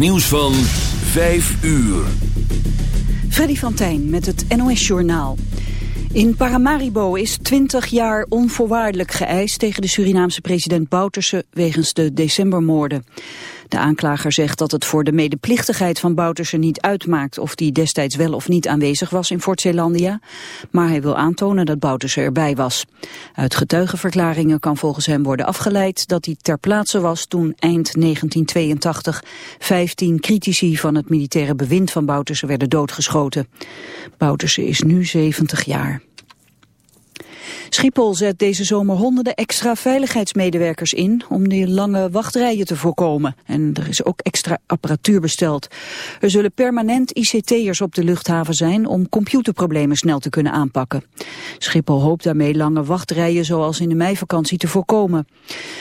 nieuws van 5 uur. Freddy van Tijn met het NOS-journaal. In Paramaribo is 20 jaar onvoorwaardelijk geëist tegen de Surinaamse president Bouterse wegens de decembermoorden. De aanklager zegt dat het voor de medeplichtigheid van Bouterse niet uitmaakt of hij destijds wel of niet aanwezig was in Fort Zeelandia, maar hij wil aantonen dat Bouterse erbij was. Uit getuigenverklaringen kan volgens hem worden afgeleid dat hij ter plaatse was toen eind 1982 15 critici van het militaire bewind van Bouterse werden doodgeschoten. Bouterse is nu 70 jaar. Schiphol zet deze zomer honderden extra veiligheidsmedewerkers in om die lange wachtrijen te voorkomen. En er is ook extra apparatuur besteld. Er zullen permanent ICT'ers op de luchthaven zijn om computerproblemen snel te kunnen aanpakken. Schiphol hoopt daarmee lange wachtrijen zoals in de meivakantie te voorkomen.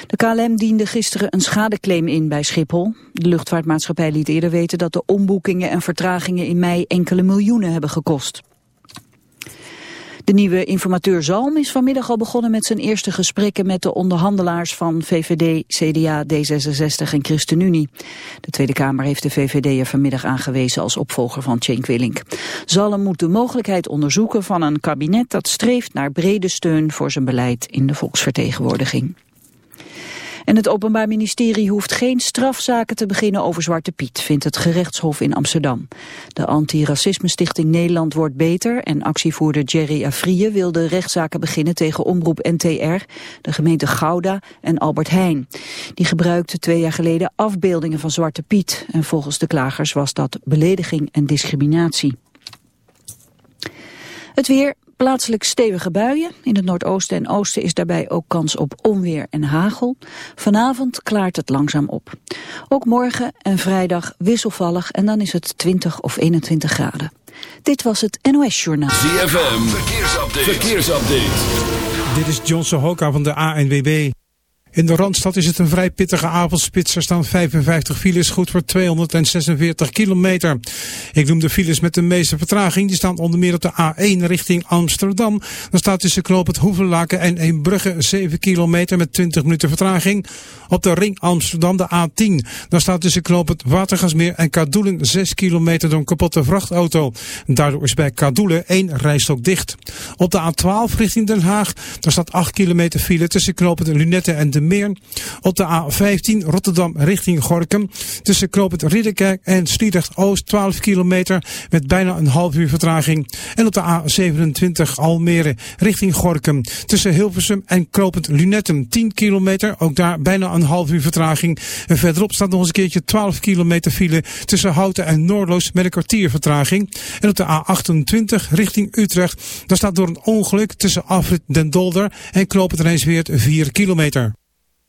De KLM diende gisteren een schadeclaim in bij Schiphol. De luchtvaartmaatschappij liet eerder weten dat de omboekingen en vertragingen in mei enkele miljoenen hebben gekost. De nieuwe informateur Zalm is vanmiddag al begonnen met zijn eerste gesprekken met de onderhandelaars van VVD, CDA, D66 en ChristenUnie. De Tweede Kamer heeft de VVD er vanmiddag aangewezen als opvolger van Cenk Willink. Zalm moet de mogelijkheid onderzoeken van een kabinet dat streeft naar brede steun voor zijn beleid in de volksvertegenwoordiging. En het Openbaar Ministerie hoeft geen strafzaken te beginnen over Zwarte Piet, vindt het gerechtshof in Amsterdam. De Antiracisme-stichting Nederland wordt beter en actievoerder Jerry Afrije wilde rechtszaken beginnen tegen Omroep NTR, de gemeente Gouda en Albert Heijn. Die gebruikte twee jaar geleden afbeeldingen van Zwarte Piet en volgens de klagers was dat belediging en discriminatie. Het weer, Plaatselijk stevige buien. In het noordoosten en oosten is daarbij ook kans op onweer en hagel. Vanavond klaart het langzaam op. Ook morgen en vrijdag wisselvallig en dan is het 20 of 21 graden. Dit was het NOS Journaal. ZFM, verkeersupdate. verkeersupdate. Dit is John Sohoka van de ANWB. In de Randstad is het een vrij pittige avondspits. Er staan 55 files, goed voor 246 kilometer. Ik noem de files met de meeste vertraging. Die staan onder meer op de A1 richting Amsterdam. Dan staat tussen Knoop het Hoevenlaken en Eembrugge 7 kilometer met 20 minuten vertraging. Op de ring Amsterdam de A10. Dan staat tussen Knoop het Watergasmeer en Kadoelen 6 kilometer door een kapotte vrachtauto. Daardoor is bij Kadoelen één rijstok dicht. Op de A12 richting Den Haag. Daar staat 8 kilometer file tussen Knoop het Lunette en de Meer. Op de A15 Rotterdam richting Gorkum. Tussen Knoopend Ridderkerk en Sliedrecht Oost 12 kilometer met bijna een half uur vertraging. En op de A27 Almere richting Gorkum. Tussen Hilversum en Knoopend Lunetten 10 kilometer. Ook daar bijna een half uur vertraging. En verderop staat nog eens een keertje 12 kilometer file tussen Houten en Noordloos met een kwartier vertraging. En op de A28 richting Utrecht. Daar staat door een ongeluk tussen Afrit Den Dolder en Knoopend Rijnsweert 4 kilometer.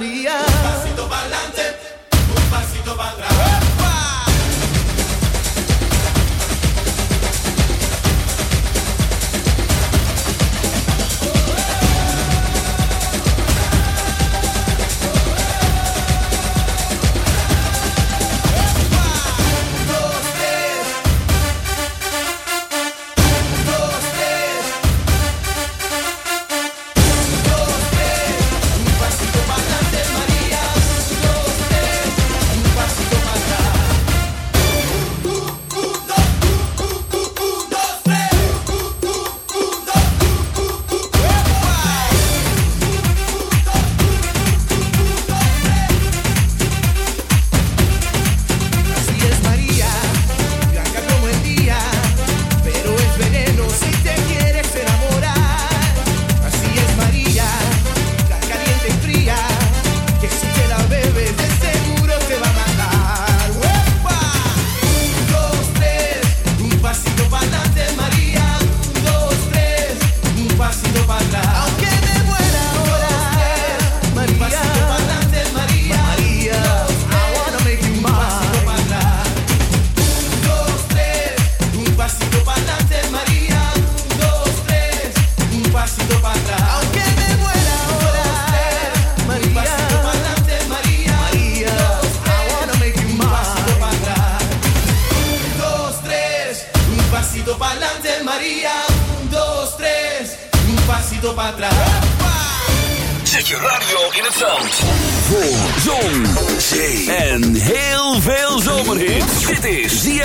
Un pasito para adelante, un pasito para atrás.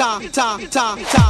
ta ta ta ta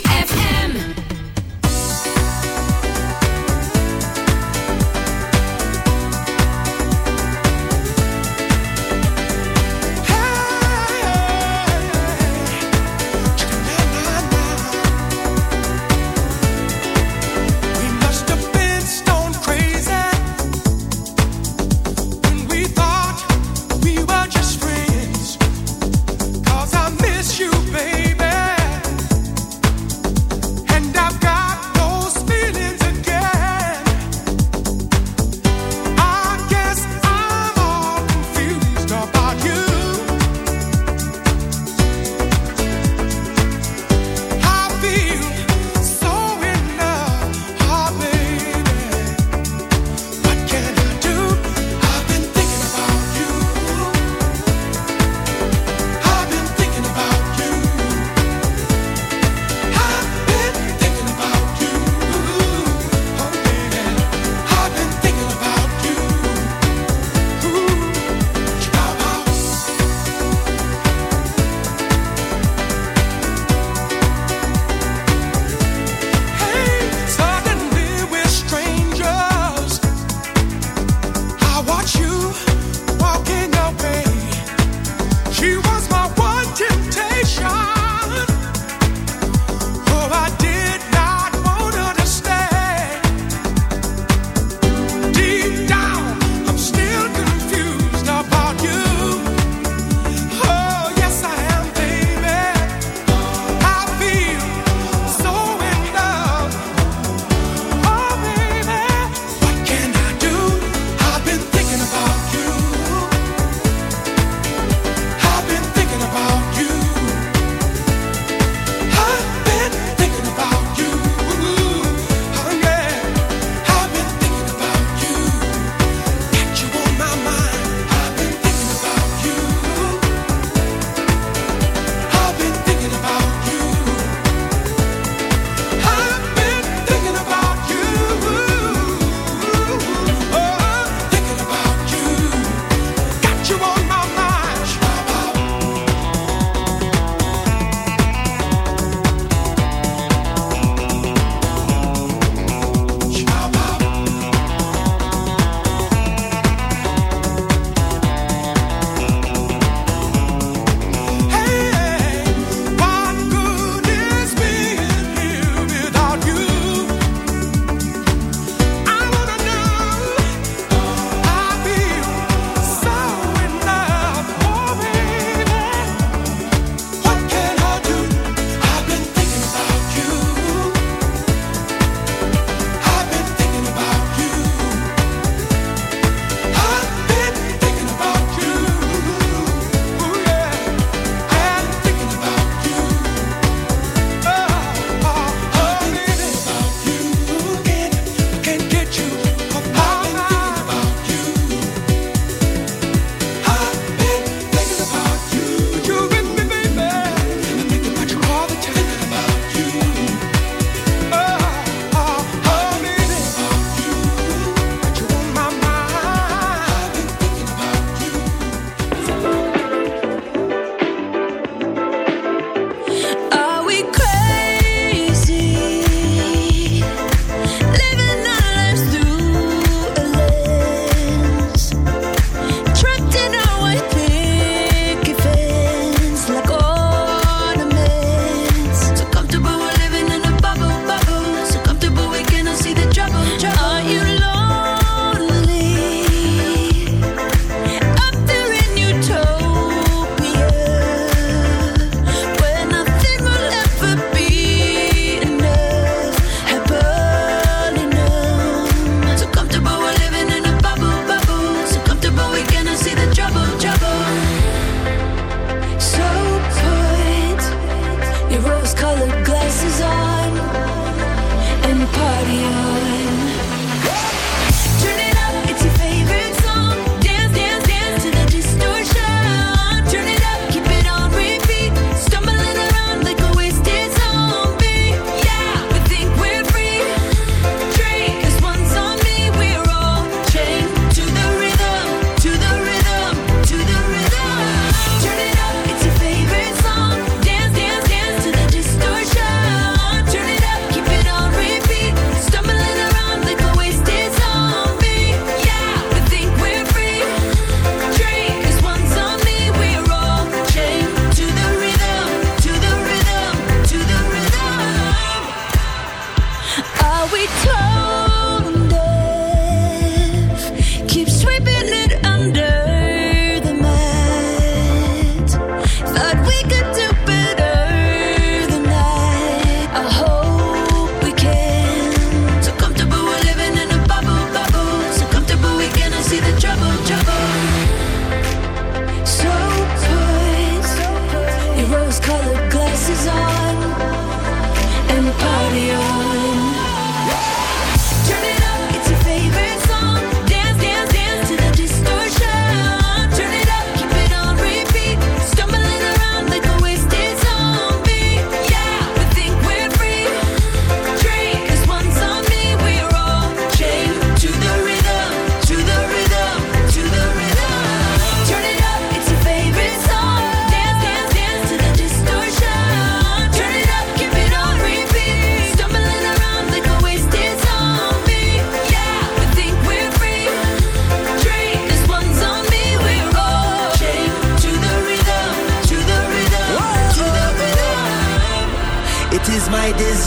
rose colored glasses on.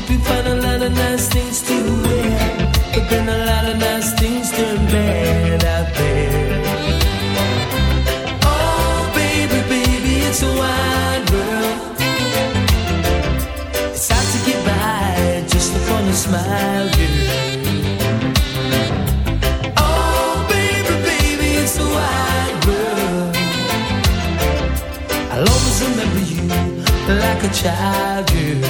Hope you find a lot of nice things to wear. But then a lot of nice things turn bad out there. Oh, baby, baby, it's a wide world. It's hard to get by just upon a smile, girl. Oh, baby, baby, it's a wide world. I'll always remember you like a child, girl.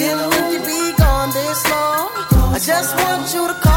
Didn't think you'd be gone this long. I just want you to call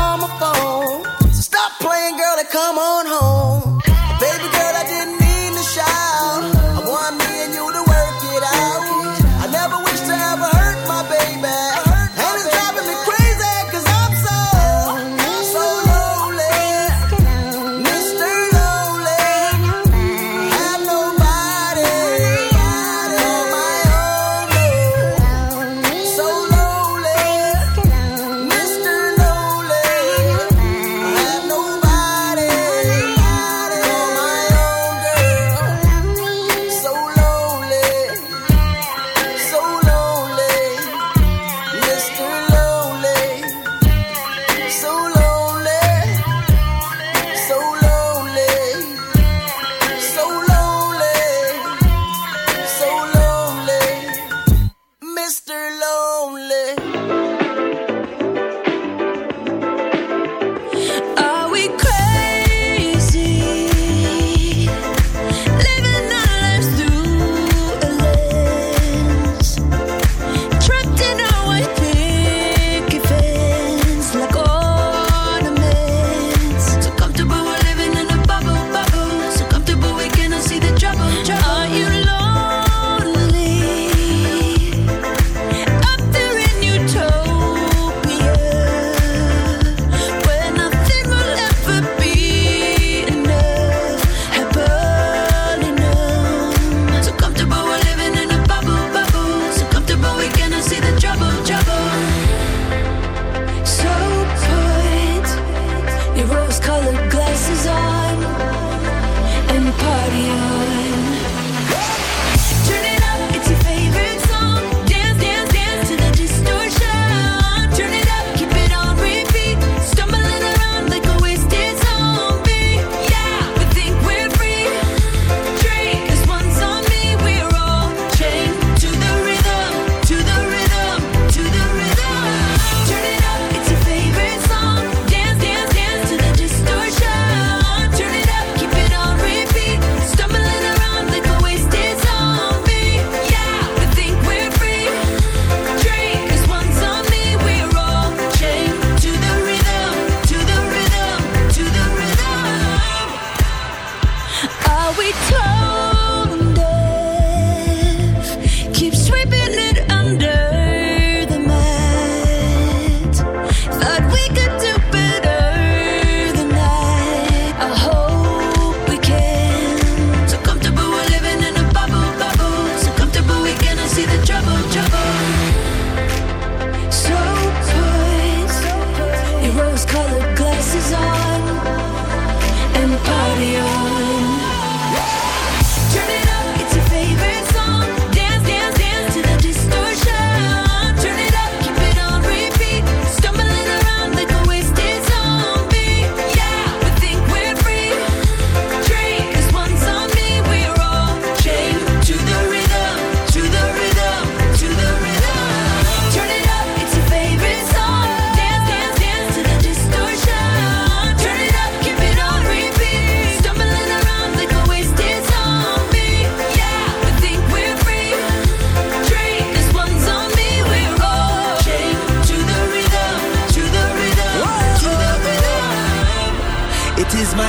radio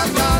cantaré. La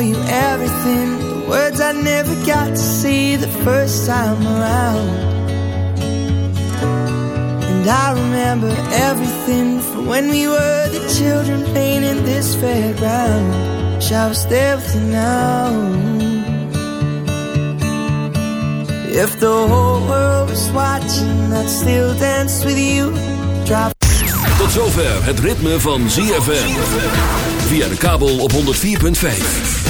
Tell you everything. The words I never got to say, the first time around. And I remember everything from when we were the children playing in this fairground. Wish I was there with you now. If the whole world was watching, I'd still dance with you. Drive Tot zover het ritme van ZFM. Via de kabel op 104.5.